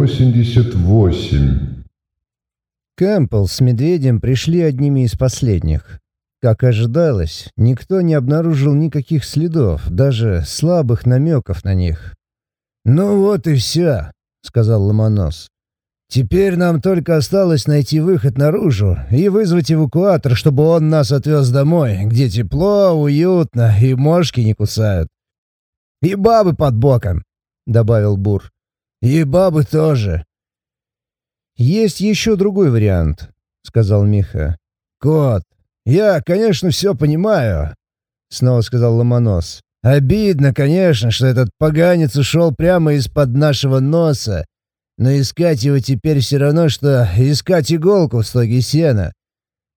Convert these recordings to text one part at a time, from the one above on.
88. Кэмпбелл с медведем пришли одними из последних. Как ожидалось, никто не обнаружил никаких следов, даже слабых намеков на них. «Ну вот и все», — сказал Ломонос. «Теперь нам только осталось найти выход наружу и вызвать эвакуатор, чтобы он нас отвез домой, где тепло, уютно и мошки не кусают. И бабы под боком», — добавил Бур. «И бабы тоже». «Есть еще другой вариант», — сказал Миха. «Кот, я, конечно, все понимаю», — снова сказал Ломонос. «Обидно, конечно, что этот поганец ушел прямо из-под нашего носа, но искать его теперь все равно, что искать иголку в стоге сена.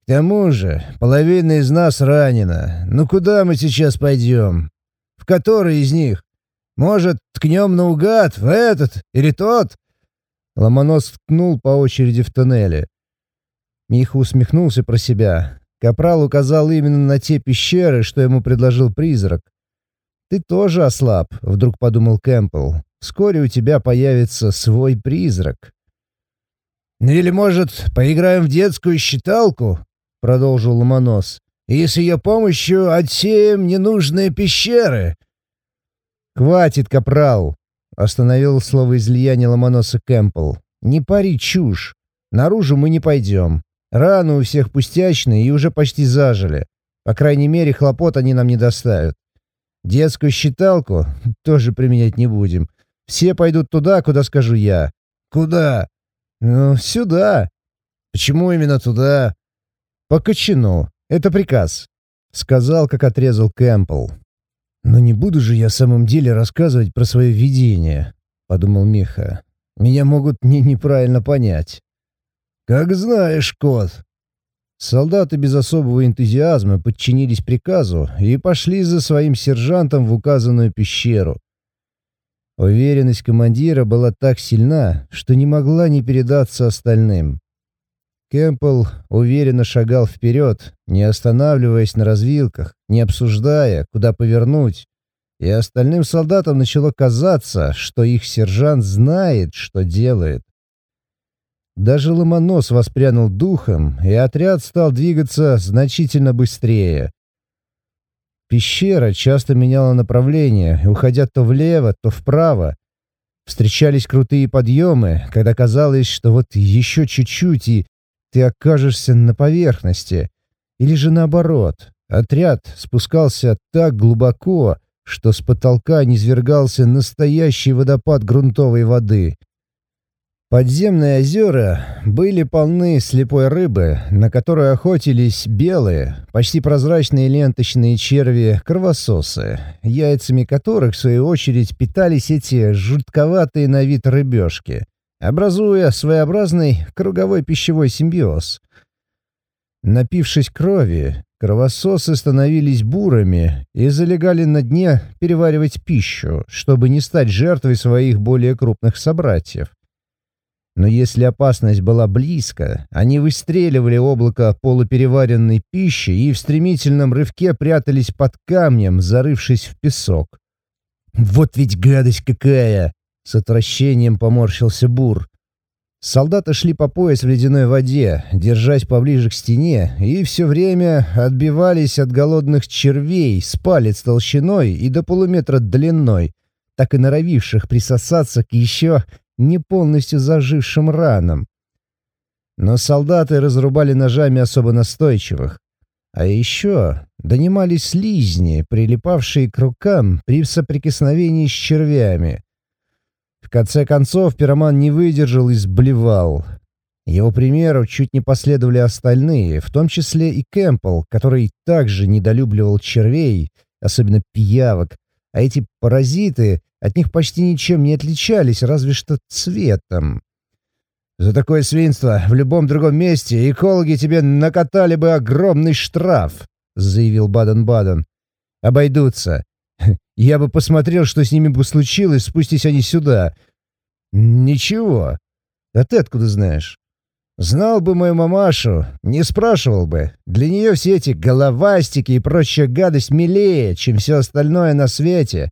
К тому же половина из нас ранена. Ну куда мы сейчас пойдем? В который из них? Может, ткнем наугад в этот или тот?» Ломонос ткнул по очереди в туннеле. Миха усмехнулся про себя. Капрал указал именно на те пещеры, что ему предложил призрак. «Ты тоже ослаб», — вдруг подумал Кэмпбелл. «Вскоре у тебя появится свой призрак». «Ну «Или, может, поиграем в детскую считалку?» — продолжил Ломонос. «И с ее помощью отсеем ненужные пещеры». «Хватит, Капрал!» — остановил слово излияния Ломоноса Кэмпбелл. «Не пари чушь. Наружу мы не пойдем. Раны у всех пустячные и уже почти зажили. По крайней мере, хлопот они нам не доставят. Детскую считалку тоже применять не будем. Все пойдут туда, куда скажу я. Куда? Ну, сюда. Почему именно туда? По Кочану. Это приказ. Сказал, как отрезал Кэмпбелл. Но не буду же я в самом деле рассказывать про свое видение, подумал Миха. Меня могут не неправильно понять. «Как знаешь, кот». Солдаты без особого энтузиазма подчинились приказу и пошли за своим сержантом в указанную пещеру. Уверенность командира была так сильна, что не могла не передаться остальным. Кэмпбелл уверенно шагал вперед, не останавливаясь на развилках, не обсуждая, куда повернуть, и остальным солдатам начало казаться, что их сержант знает, что делает. Даже Ломонос воспрянул духом, и отряд стал двигаться значительно быстрее. Пещера часто меняла направление, уходя то влево, то вправо. Встречались крутые подъемы, когда казалось, что вот еще чуть-чуть, и ты окажешься на поверхности. Или же наоборот, отряд спускался так глубоко, что с потолка низвергался настоящий водопад грунтовой воды — Подземные озера были полны слепой рыбы, на которую охотились белые, почти прозрачные ленточные черви-кровососы, яйцами которых, в свою очередь, питались эти жутковатые на вид рыбешки, образуя своеобразный круговой пищевой симбиоз. Напившись крови, кровососы становились бурами и залегали на дне переваривать пищу, чтобы не стать жертвой своих более крупных собратьев. Но если опасность была близко, они выстреливали облако полупереваренной пищи и в стремительном рывке прятались под камнем, зарывшись в песок. «Вот ведь гадость какая!» — с отвращением поморщился Бур. Солдаты шли по пояс в ледяной воде, держась поближе к стене, и все время отбивались от голодных червей с палец толщиной и до полуметра длиной, так и норовивших присосаться к еще не полностью зажившим ранам. Но солдаты разрубали ножами особо настойчивых. А еще донимались слизни, прилипавшие к рукам при соприкосновении с червями. В конце концов пироман не выдержал и сблевал. Его примеру чуть не последовали остальные, в том числе и Кэмпбелл, который также недолюбливал червей, особенно пиявок, а эти паразиты от них почти ничем не отличались, разве что цветом. За такое свинство в любом другом месте экологи тебе накатали бы огромный штраф, заявил Баден-Баден. Обойдутся. Я бы посмотрел, что с ними бы случилось, спустись они сюда. Ничего. А ты откуда знаешь? Знал бы мою мамашу, не спрашивал бы. Для нее все эти головастики и прочая гадость милее, чем все остальное на свете.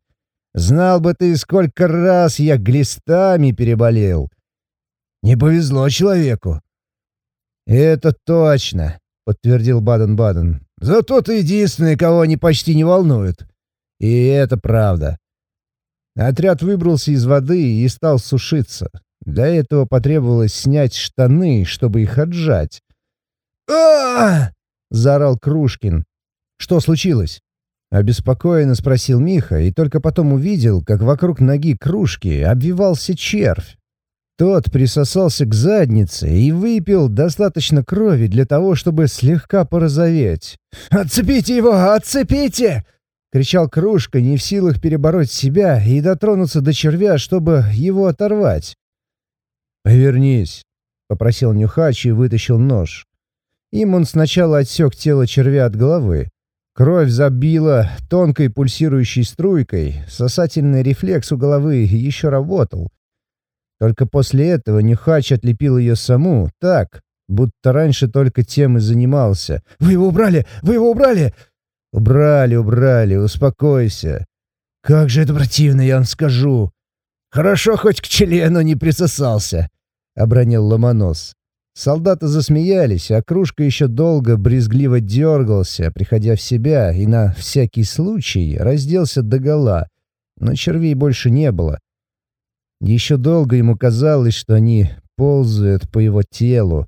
Знал бы ты, сколько раз я глистами переболел. Не повезло человеку». «Это точно», — подтвердил Баден-Баден. «Зато ты единственный, кого они почти не волнуют». И это правда. Отряд выбрался из воды и стал сушиться. Для этого потребовалось снять штаны, чтобы их отжать. а заорал Крушкин. «Что случилось?» Обеспокоенно спросил Миха и только потом увидел, как вокруг ноги кружки обвивался червь. Тот присосался к заднице и выпил достаточно крови для того, чтобы слегка порозоветь. «Отцепите его! Отцепите!» — кричал Кружка, не в силах перебороть себя и дотронуться до червя, чтобы его оторвать. «Повернись», — попросил Нюхач и вытащил нож. Им он сначала отсек тело червя от головы. Кровь забила тонкой пульсирующей струйкой, сосательный рефлекс у головы еще работал. Только после этого Нюхач отлепил ее саму, так, будто раньше только тем и занимался. «Вы его убрали! Вы его убрали!» «Убрали, убрали, успокойся. Как же это противно, я вам скажу. Хорошо, хоть к члену не присосался», — обронил Ломонос. Солдаты засмеялись, а кружка еще долго брезгливо дергался, приходя в себя, и на всякий случай разделся догола, но червей больше не было. Еще долго ему казалось, что они ползают по его телу.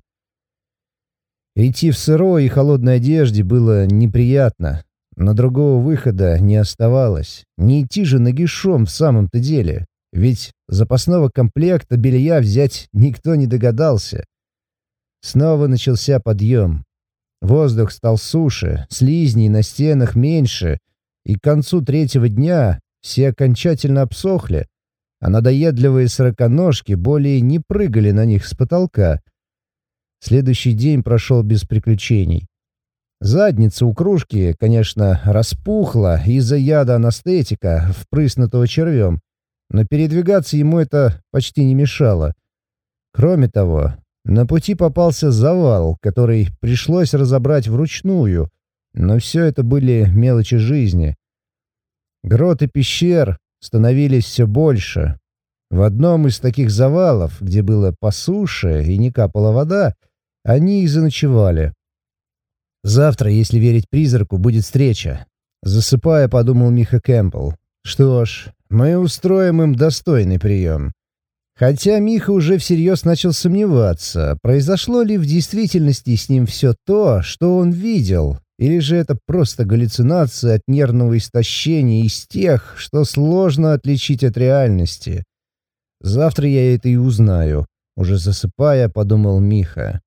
Идти в сырой и холодной одежде было неприятно, но другого выхода не оставалось. Не идти же нагишом в самом-то деле. Ведь запасного комплекта белья взять никто не догадался. Снова начался подъем. Воздух стал суше, слизней на стенах меньше, и к концу третьего дня все окончательно обсохли, а надоедливые сороконожки более не прыгали на них с потолка. Следующий день прошел без приключений. Задница у кружки, конечно, распухла из-за яда анестетика, впрыснутого червем, но передвигаться ему это почти не мешало. Кроме того, на пути попался завал, который пришлось разобрать вручную, но все это были мелочи жизни. Гроты пещер становились все больше. В одном из таких завалов, где было по суше и не капала вода, они и заночевали. Завтра, если верить призраку, будет встреча. Засыпая, подумал Миха Кэмпбелл. Что ж, мы устроим им достойный прием. Хотя Миха уже всерьез начал сомневаться, произошло ли в действительности с ним все то, что он видел, или же это просто галлюцинация от нервного истощения из тех, что сложно отличить от реальности. Завтра я это и узнаю. Уже засыпая, подумал Миха.